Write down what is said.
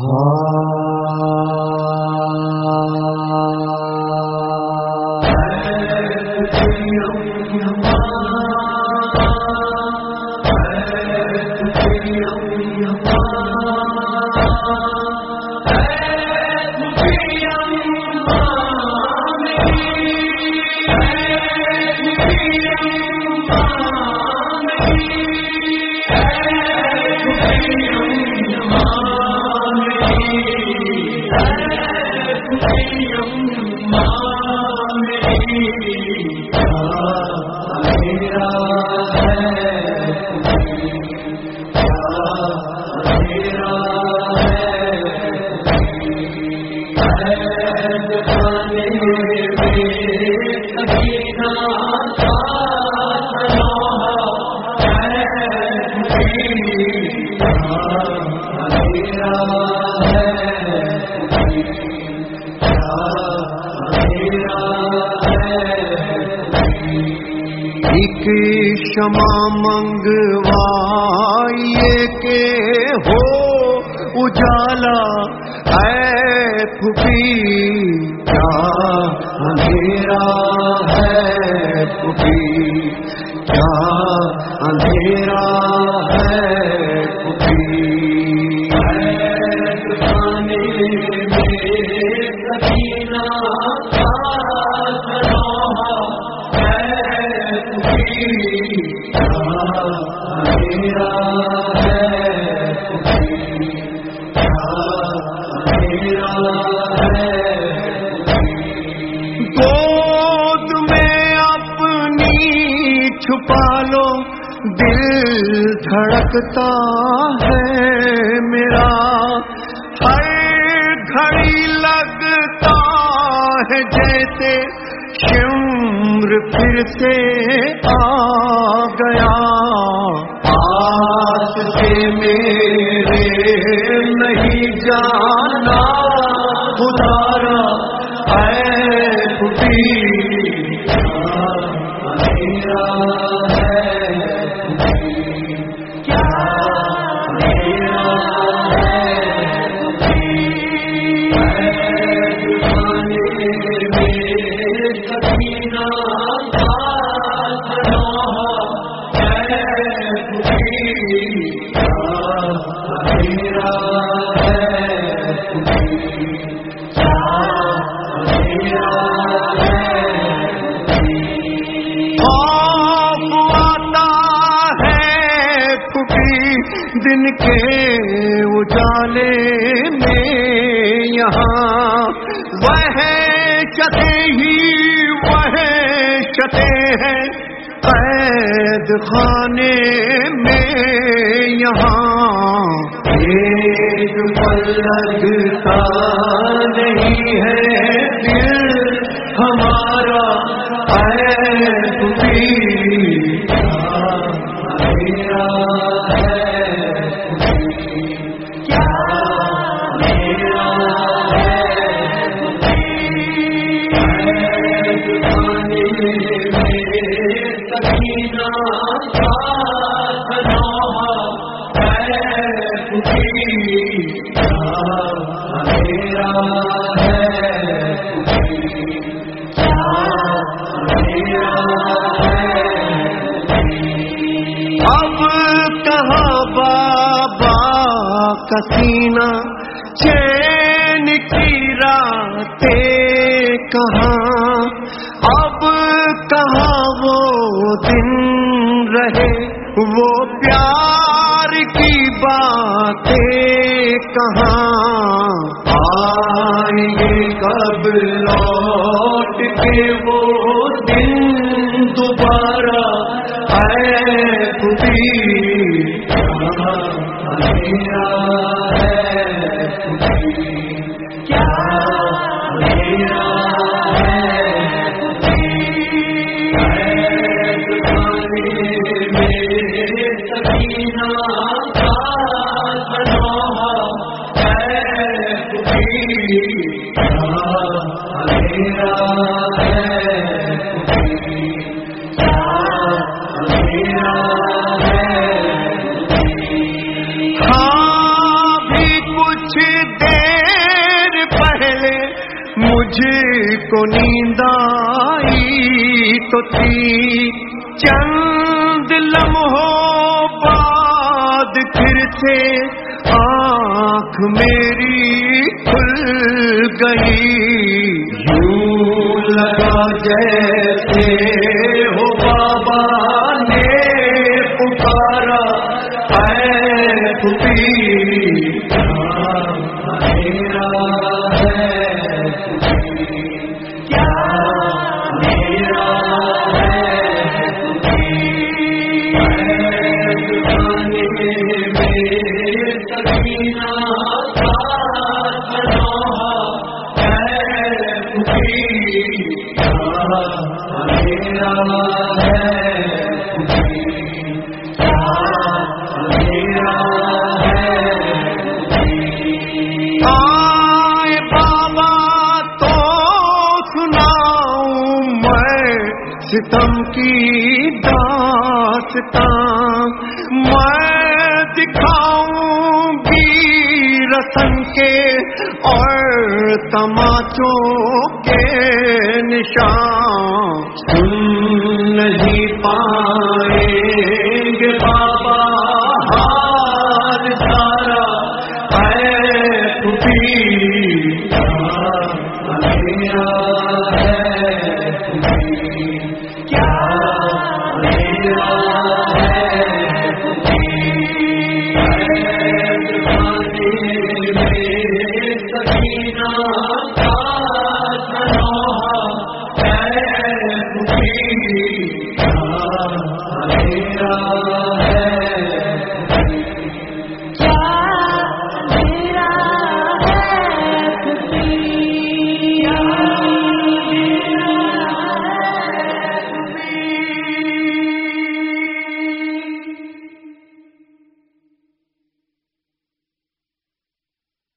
Oh میرا شما منگوائیے کے ہو اجالا، اے پھپی کیا اندھیرا ہے پھپی کیا اندھیرا ہے پھپی گود میں اپنی چھپا لو دل دھڑکتا ہے میرا۔ ہر گھڑی لگتا ہے جیسے نور پھر سے آ گیا۔ آج سے میرے نہیں جانا خدا دن کے اجالے میں یہاں وہ چتے ہی وہ چتے ہیں، قید خانے میں یہاں ایک پل لگتا نہیں ہے دل ہمارا اے میرا ہے کیا میرا اب کہاں بابا کسینا چین کی راتیں کہاں اب کہاں وہ دن رہے وہ لوٹ کے وہ دن دوبارہ اے پھوپھی ہے کیا مجھے کو نیند آئی تو تھی۔ چند لمحوں بعد پھر سے آنکھ میری کھل گئی۔ یوں لگا جیسے ہو بابا نے پکارا۔ اے پھپھی میرا ہے ستم کی داستان میں دکھاؤں گی رسن کے اور تماچوں کے نشان تم نہیں پائے